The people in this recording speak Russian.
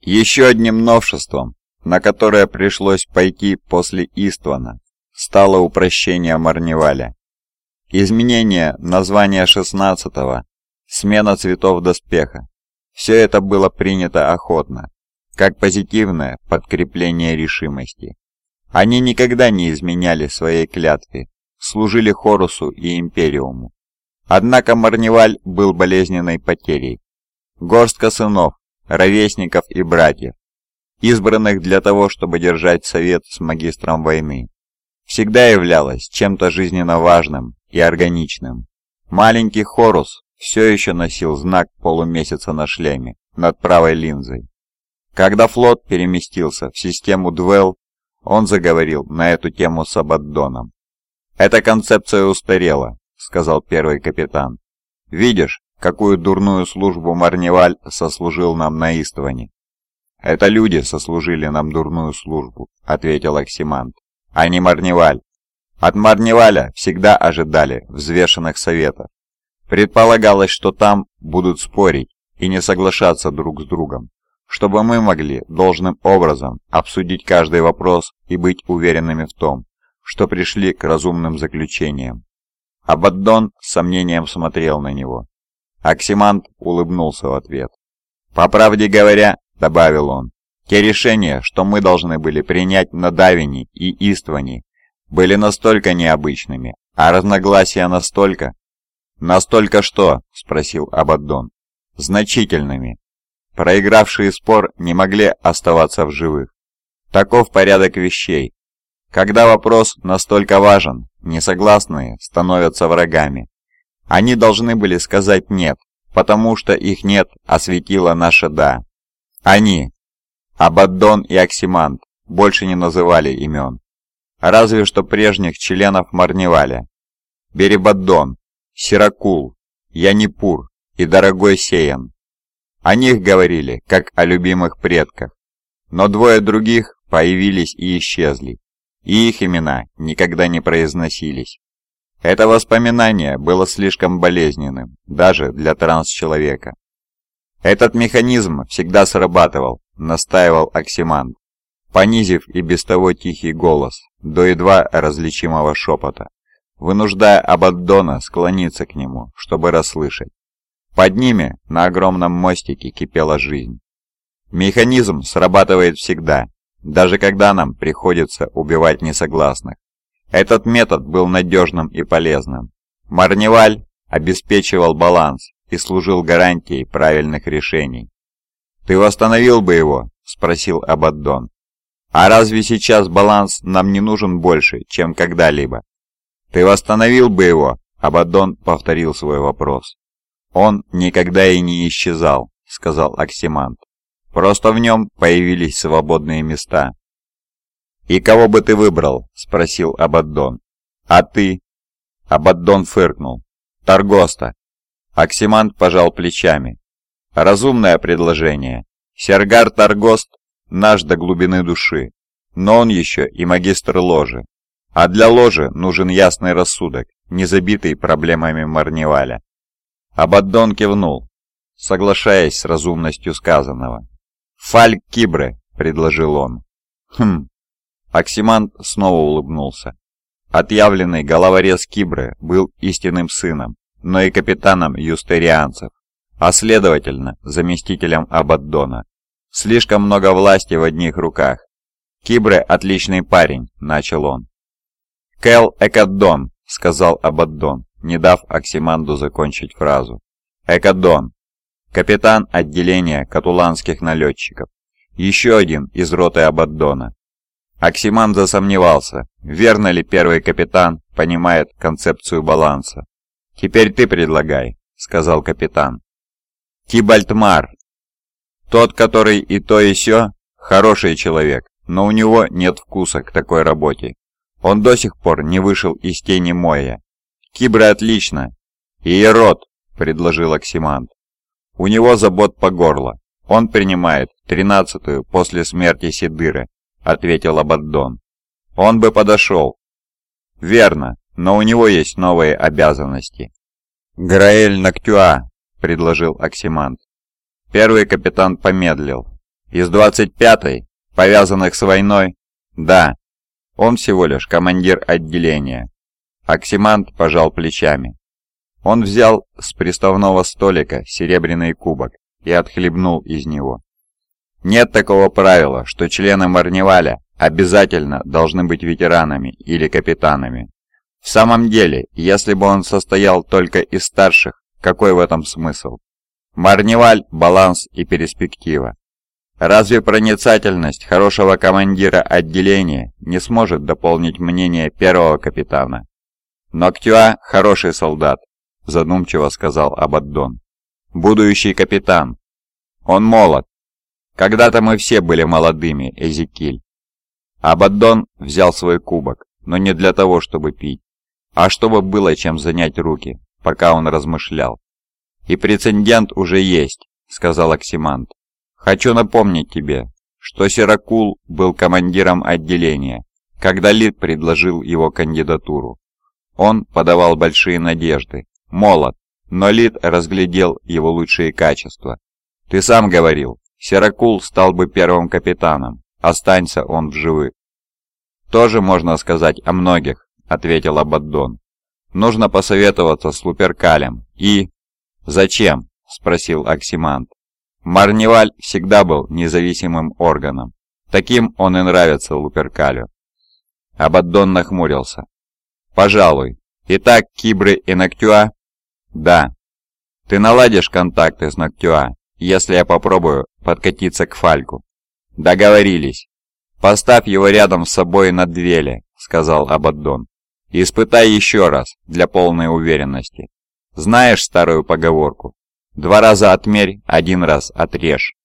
Еще одним новшеством, на которое пришлось пойти после Иствана, стало упрощение Марневаля. Изменение названия 16-го, смена цветов доспеха. Все это было принято охотно, как позитивное подкрепление решимости. Они никогда не изменяли своей клятве, служили Хорусу и Империуму. Однако Марневаль был болезненной потерей. Горстка сынов, ровесников и братьев, избранных для того, чтобы держать совет с магистром войны, всегда являлась чем-то жизненно важным и органичным. Маленький Хорус все еще носил знак полумесяца на шлеме над правой линзой. Когда флот переместился в систему Двел, он заговорил на эту тему с Абаддоном. «Эта концепция устарела», — сказал первый капитан. «Видишь, какую дурную службу Марневаль сослужил нам на Истване?» «Это люди сослужили нам дурную службу», — ответил Оксимант, — «а не Марневаль. От Марневаля всегда ожидали взвешенных советов. Предполагалось, что там будут спорить и не соглашаться друг с другом, чтобы мы могли должным образом обсудить каждый вопрос и быть уверенными в том, что пришли к разумным заключениям. Абаддон с сомнением смотрел на него. Оксимант улыбнулся в ответ. «По правде говоря, — добавил он, — те решения, что мы должны были принять на Давине и Истване, были настолько необычными, а разногласия настолько...» «Настолько что?» — спросил Абаддон. «Значительными. Проигравшие спор не могли оставаться в живых. Таков порядок вещей. Когда вопрос настолько важен, несогласные становятся врагами. Они должны были сказать «нет», потому что их «нет» осветило наше «да». Они, Абаддон и Оксимант, больше не называли имен. Разве что прежних членов Марневаля. Беребаддон, Сиракул, Янипур и Дорогой Сеян. О них говорили, как о любимых предках. Но двое других появились и исчезли, и их имена никогда не произносились. Это воспоминание было слишком болезненным, даже для транс-человека. Этот механизм всегда срабатывал, настаивал Оксимант, понизив и без того тихий голос до едва различимого шепота, вынуждая Абаддона склониться к нему, чтобы расслышать. Под ними на огромном мостике кипела жизнь. Механизм срабатывает всегда, даже когда нам приходится убивать несогласных. Этот метод был надежным и полезным. Марневаль обеспечивал баланс и служил гарантией правильных решений. «Ты восстановил бы его?» – спросил Абаддон. «А разве сейчас баланс нам не нужен больше, чем когда-либо?» «Ты восстановил бы его?» – Абаддон повторил свой вопрос. «Он никогда и не исчезал», – сказал Оксимант. «Просто в нем появились свободные места, «И кого бы ты выбрал?» – спросил Абаддон. «А ты?» Абаддон фыркнул. «Таргоста». Оксимант пожал плечами. «Разумное предложение. Сергар Таргост – наш до глубины души, но он еще и магистр ложи. А для ложи нужен ясный рассудок, не забитый проблемами Марневаля». Абаддон кивнул, соглашаясь с разумностью сказанного. «Фальк Кибре», — предложил он. «Хм, Оксимант снова улыбнулся. Отъявленный головорез Кибры был истинным сыном, но и капитаном юстерианцев, а следовательно, заместителем Абаддона. Слишком много власти в одних руках. Кибре отличный парень», — начал он. «Кэл Экаддон», — сказал Абаддон, не дав Оксиманду закончить фразу. «Экаддон, капитан отделения катуланских налетчиков, еще один из роты Абаддона. Оксиман засомневался, верно ли первый капитан понимает концепцию баланса. «Теперь ты предлагай», — сказал капитан. «Тибальтмар. Тот, который и то и сё, хороший человек, но у него нет вкуса к такой работе. Он до сих пор не вышел из тени Моя. Кибры отлично. И Ерод», — предложил Оксимант. «У него забот по горло. Он принимает тринадцатую после смерти Сидыры, ответил Абаддон. «Он бы подошел». «Верно, но у него есть новые обязанности». «Граэль Нактюа», — предложил Оксимант. Первый капитан помедлил. Из 25-й, повязанных с войной? Да. Он всего лишь командир отделения. Оксимант пожал плечами. Он взял с приставного столика серебряный кубок и отхлебнул из него. Нет такого правила, что члены Марневаля обязательно должны быть ветеранами или капитанами. В самом деле, если бы он состоял только из старших, какой в этом смысл? Марневаль – баланс и перспектива. Разве проницательность хорошего командира отделения не сможет дополнить мнение первого капитана? «Ноктюа – хороший солдат», – задумчиво сказал Абаддон. «Будущий капитан. Он молод. Когда-то мы все были молодыми, Эзекиль». Абаддон взял свой кубок, но не для того, чтобы пить, а чтобы было чем занять руки, пока он размышлял. «И прецедент уже есть», — сказал Оксимант. «Хочу напомнить тебе, что Сиракул был командиром отделения, когда Лид предложил его кандидатуру. Он подавал большие надежды, молод, но Лид разглядел его лучшие качества. Ты сам говорил, Сиракул стал бы первым капитаном, останься он в живых. «Тоже можно сказать о многих», — ответил Абаддон. «Нужно посоветоваться с Луперкалем и...» «Зачем?» – спросил Оксимант. Марневаль всегда был независимым органом. Таким он и нравится Луперкалю. Абаддон нахмурился. «Пожалуй. Итак, Кибры и Ноктюа?» «Да. Ты наладишь контакты с Ноктюа, если я попробую подкатиться к Фальку?» «Договорились. Поставь его рядом с собой на двеле», — сказал Абаддон. «Испытай еще раз, для полной уверенности. Знаешь старую поговорку? Два раза отмерь, один раз отрежь.